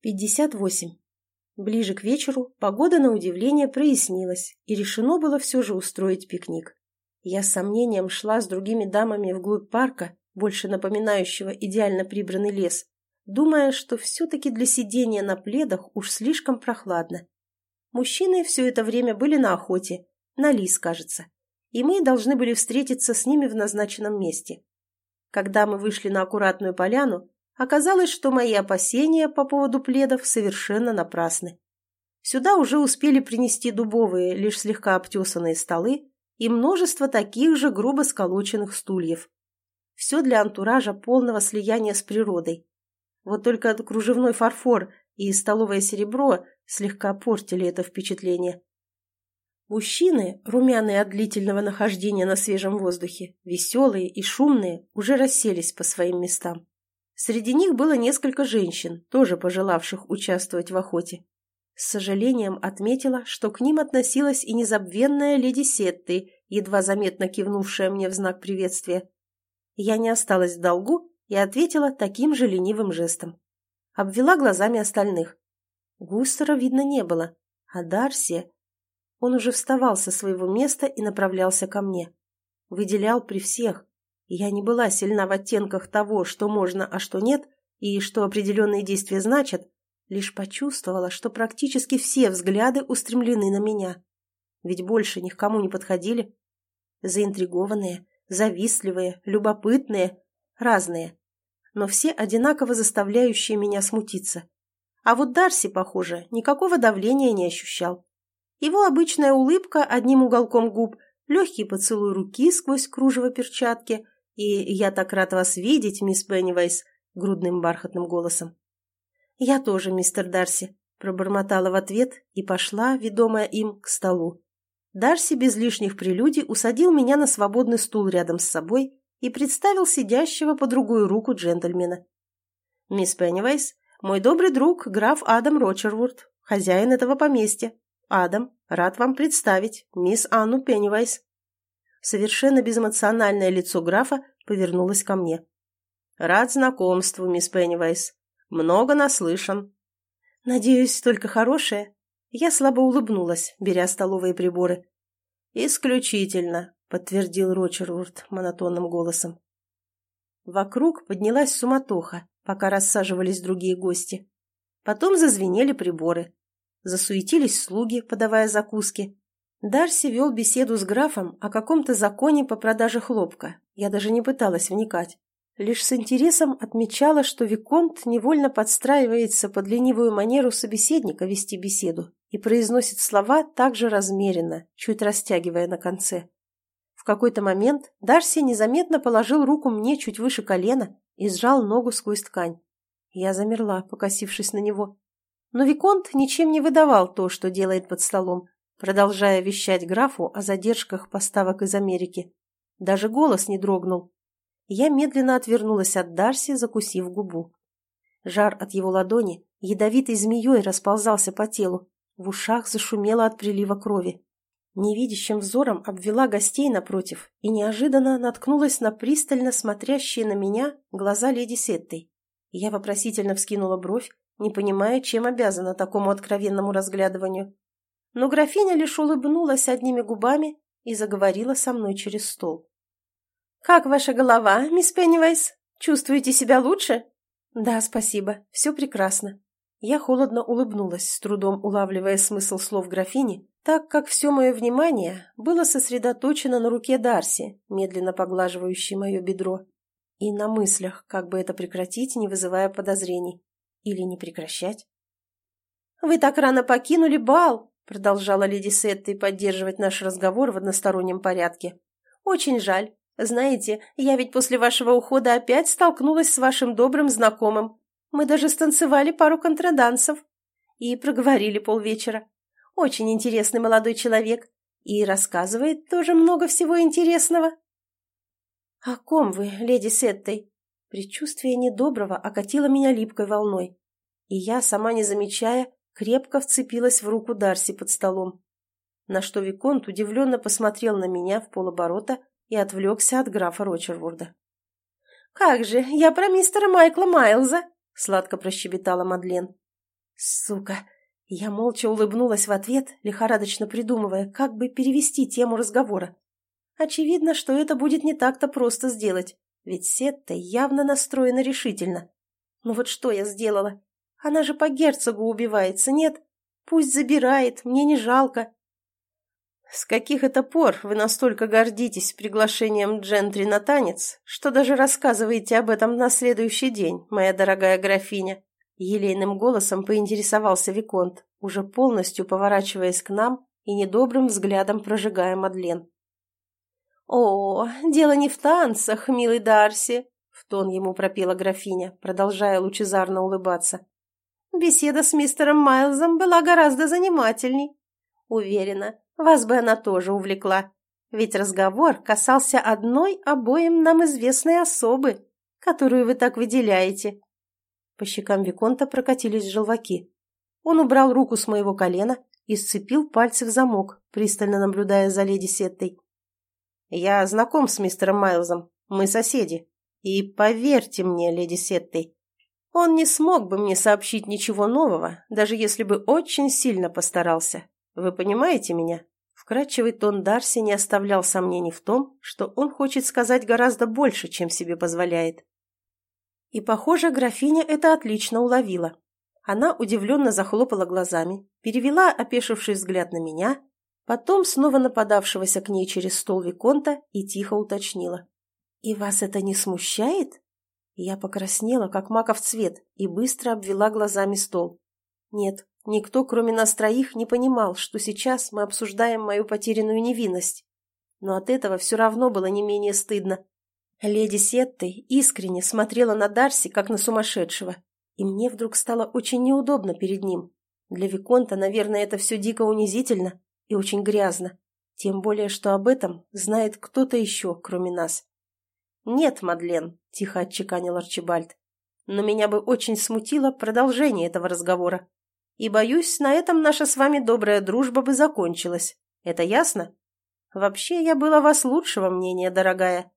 58. Ближе к вечеру погода на удивление прояснилась, и решено было все же устроить пикник. Я с сомнением шла с другими дамами вглубь парка, больше напоминающего идеально прибранный лес, думая, что все-таки для сидения на пледах уж слишком прохладно. Мужчины все это время были на охоте, на лис, кажется, и мы должны были встретиться с ними в назначенном месте. Когда мы вышли на аккуратную поляну, Оказалось, что мои опасения по поводу пледов совершенно напрасны. Сюда уже успели принести дубовые, лишь слегка обтесанные столы и множество таких же грубо сколоченных стульев. Все для антуража полного слияния с природой. Вот только кружевной фарфор и столовое серебро слегка портили это впечатление. Мужчины, румяные от длительного нахождения на свежем воздухе, веселые и шумные, уже расселись по своим местам. Среди них было несколько женщин, тоже пожелавших участвовать в охоте. С сожалением отметила, что к ним относилась и незабвенная леди Сетты, едва заметно кивнувшая мне в знак приветствия. Я не осталась в долгу и ответила таким же ленивым жестом. Обвела глазами остальных. Густера видно не было, а Дарси... Он уже вставал со своего места и направлялся ко мне. Выделял при всех, я не была сильна в оттенках того, что можно, а что нет, и что определенные действия значат, лишь почувствовала, что практически все взгляды устремлены на меня. Ведь больше ни к кому не подходили. Заинтригованные, завистливые, любопытные, разные. Но все одинаково заставляющие меня смутиться. А вот Дарси, похоже, никакого давления не ощущал. Его обычная улыбка одним уголком губ, легкий поцелуй руки сквозь кружево перчатки — и я так рад вас видеть, мисс Пеннивайс», — грудным бархатным голосом. «Я тоже, мистер Дарси», — пробормотала в ответ и пошла, ведомая им, к столу. Дарси без лишних прелюдий усадил меня на свободный стул рядом с собой и представил сидящего по другую руку джентльмена. «Мисс Пеннивайс, мой добрый друг, граф Адам Рочервуд, хозяин этого поместья. Адам, рад вам представить, мисс Анну Пеннивайс». Совершенно безэмоциональное лицо графа повернулось ко мне. «Рад знакомству, мисс Пеннивайс. Много наслышан». «Надеюсь, только хорошее?» Я слабо улыбнулась, беря столовые приборы. «Исключительно», — подтвердил Рочервуд монотонным голосом. Вокруг поднялась суматоха, пока рассаживались другие гости. Потом зазвенели приборы. Засуетились слуги, подавая закуски. Дарси вел беседу с графом о каком-то законе по продаже хлопка. Я даже не пыталась вникать. Лишь с интересом отмечала, что Виконт невольно подстраивается под ленивую манеру собеседника вести беседу и произносит слова так же размеренно, чуть растягивая на конце. В какой-то момент Дарси незаметно положил руку мне чуть выше колена и сжал ногу сквозь ткань. Я замерла, покосившись на него. Но Виконт ничем не выдавал то, что делает под столом, продолжая вещать графу о задержках поставок из Америки. Даже голос не дрогнул. Я медленно отвернулась от Дарси, закусив губу. Жар от его ладони ядовитой змеей расползался по телу, в ушах зашумело от прилива крови. Невидящим взором обвела гостей напротив и неожиданно наткнулась на пристально смотрящие на меня глаза леди Сеттой. Я вопросительно вскинула бровь, не понимая, чем обязана такому откровенному разглядыванию но графиня лишь улыбнулась одними губами и заговорила со мной через стол. «Как ваша голова, мисс Пеннивайс? Чувствуете себя лучше?» «Да, спасибо. Все прекрасно». Я холодно улыбнулась, с трудом улавливая смысл слов графини, так как все мое внимание было сосредоточено на руке Дарси, медленно поглаживающей мое бедро, и на мыслях, как бы это прекратить, не вызывая подозрений. Или не прекращать. «Вы так рано покинули бал!» Продолжала леди Сетты поддерживать наш разговор в одностороннем порядке. «Очень жаль. Знаете, я ведь после вашего ухода опять столкнулась с вашим добрым знакомым. Мы даже станцевали пару контрадансов и проговорили полвечера. Очень интересный молодой человек и рассказывает тоже много всего интересного». «О ком вы, леди Сеттой?» Предчувствие недоброго окатило меня липкой волной, и я, сама не замечая, крепко вцепилась в руку Дарси под столом. На что Виконт удивленно посмотрел на меня в полоборота и отвлекся от графа Рочерворда. «Как же, я про мистера Майкла Майлза!» — сладко прощебетала Мадлен. Сука! Я молча улыбнулась в ответ, лихорадочно придумывая, как бы перевести тему разговора. Очевидно, что это будет не так-то просто сделать, ведь Сетта явно настроена решительно. Ну вот что я сделала? Она же по герцогу убивается, нет? Пусть забирает, мне не жалко. С каких это пор вы настолько гордитесь приглашением джентри на танец, что даже рассказываете об этом на следующий день, моя дорогая графиня? Елейным голосом поинтересовался Виконт, уже полностью поворачиваясь к нам и недобрым взглядом прожигая Мадлен. «О, дело не в танцах, милый Дарси!» — в тон ему пропела графиня, продолжая лучезарно улыбаться. «Беседа с мистером Майлзом была гораздо занимательней. Уверена, вас бы она тоже увлекла, ведь разговор касался одной обоим нам известной особы, которую вы так выделяете. По щекам Виконта прокатились желваки. Он убрал руку с моего колена и сцепил пальцы в замок, пристально наблюдая за леди Сеттой. «Я знаком с мистером Майлзом. Мы соседи. И поверьте мне, леди Сеттой, он не смог бы мне сообщить ничего нового, даже если бы очень сильно постарался. Вы понимаете меня?» Вкрадчивый тон Дарси не оставлял сомнений в том, что он хочет сказать гораздо больше, чем себе позволяет. И, похоже, графиня это отлично уловила. Она удивленно захлопала глазами, перевела опешивший взгляд на меня, потом снова нападавшегося к ней через стол Виконта и тихо уточнила. «И вас это не смущает?» Я покраснела, как маков цвет, и быстро обвела глазами стол. Нет, никто, кроме нас троих, не понимал, что сейчас мы обсуждаем мою потерянную невинность. Но от этого все равно было не менее стыдно. Леди Сеттой искренне смотрела на Дарси, как на сумасшедшего, и мне вдруг стало очень неудобно перед ним. Для Виконта, наверное, это все дико унизительно и очень грязно, тем более, что об этом знает кто-то еще, кроме нас. «Нет, Мадлен», — тихо отчеканил Арчибальд, «но меня бы очень смутило продолжение этого разговора. И, боюсь, на этом наша с вами добрая дружба бы закончилась. Это ясно? Вообще, я была вас лучшего мнения, дорогая».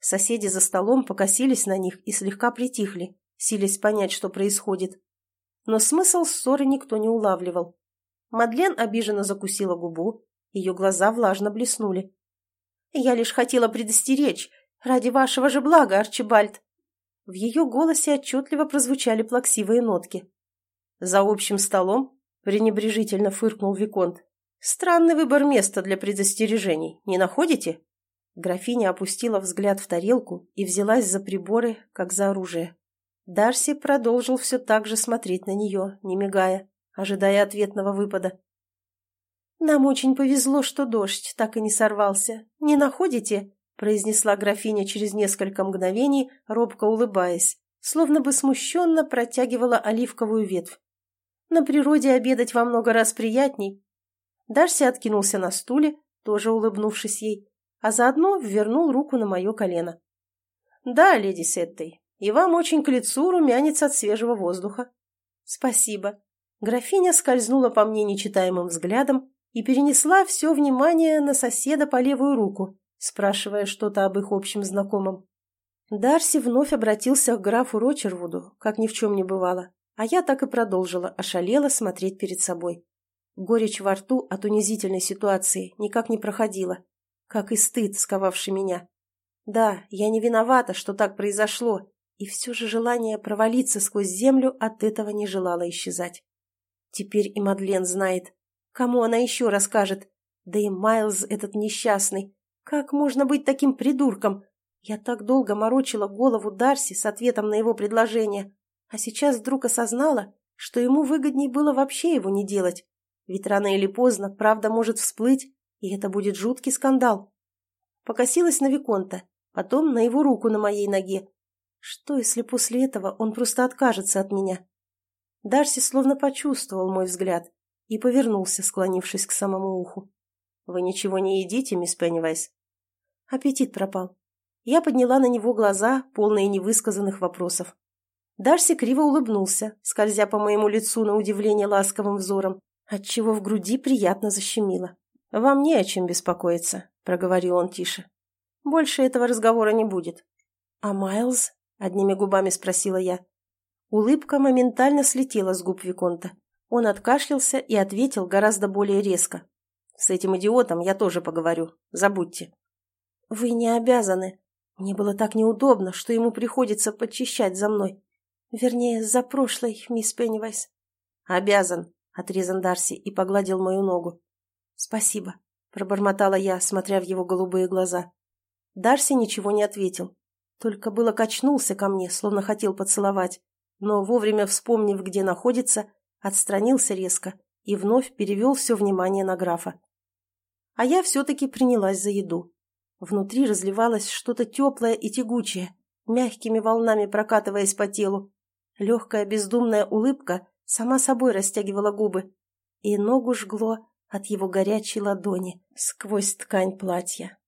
Соседи за столом покосились на них и слегка притихли, силясь понять, что происходит. Но смысл ссоры никто не улавливал. Мадлен обиженно закусила губу, ее глаза влажно блеснули. «Я лишь хотела предостеречь. Ради вашего же блага, Арчибальд!» В ее голосе отчетливо прозвучали плаксивые нотки. «За общим столом?» — пренебрежительно фыркнул Виконт. «Странный выбор места для предостережений, не находите?» Графиня опустила взгляд в тарелку и взялась за приборы, как за оружие. Дарси продолжил все так же смотреть на нее, не мигая, ожидая ответного выпада. «Нам очень повезло, что дождь так и не сорвался. Не находите?» — произнесла графиня через несколько мгновений, робко улыбаясь, словно бы смущенно протягивала оливковую ветвь. «На природе обедать во много раз приятней». Дарси откинулся на стуле, тоже улыбнувшись ей, а заодно вернул руку на мое колено. «Да, леди Сеттой, и вам очень к лицу румянец от свежего воздуха». «Спасибо». Графиня скользнула по мне нечитаемым взглядом и перенесла все внимание на соседа по левую руку, спрашивая что-то об их общем знакомом. Дарси вновь обратился к графу Рочервуду, как ни в чем не бывало, а я так и продолжила ошалела смотреть перед собой. Горечь во рту от унизительной ситуации никак не проходила, как и стыд, сковавший меня. Да, я не виновата, что так произошло, и все же желание провалиться сквозь землю от этого не желало исчезать. Теперь и Мадлен знает. Кому она еще расскажет? Да и Майлз этот несчастный. Как можно быть таким придурком? Я так долго морочила голову Дарси с ответом на его предложение, а сейчас вдруг осознала, что ему выгодней было вообще его не делать. Ведь рано или поздно правда может всплыть, и это будет жуткий скандал. Покосилась на Виконта, потом на его руку на моей ноге. Что, если после этого он просто откажется от меня? Дарси словно почувствовал мой взгляд и повернулся, склонившись к самому уху. «Вы ничего не едите, мисс Пеннивайс?» Аппетит пропал. Я подняла на него глаза, полные невысказанных вопросов. Дарси криво улыбнулся, скользя по моему лицу на удивление ласковым взором, отчего в груди приятно защемило. «Вам не о чем беспокоиться», — проговорил он тише. «Больше этого разговора не будет». «А Майлз?» — одними губами спросила я. Улыбка моментально слетела с губ Виконта. Он откашлялся и ответил гораздо более резко. «С этим идиотом я тоже поговорю. Забудьте». «Вы не обязаны. Мне было так неудобно, что ему приходится подчищать за мной. Вернее, за прошлой, мисс Пеннивайс». «Обязан», — отрезан Дарси и погладил мою ногу. «Спасибо», — пробормотала я, смотря в его голубые глаза. Дарси ничего не ответил. Только было качнулся ко мне, словно хотел поцеловать, но, вовремя вспомнив, где находится, отстранился резко и вновь перевел все внимание на графа. А я все-таки принялась за еду. Внутри разливалось что-то теплое и тягучее, мягкими волнами прокатываясь по телу. Легкая бездумная улыбка сама собой растягивала губы, и ногу жгло от его горячей ладони сквозь ткань платья.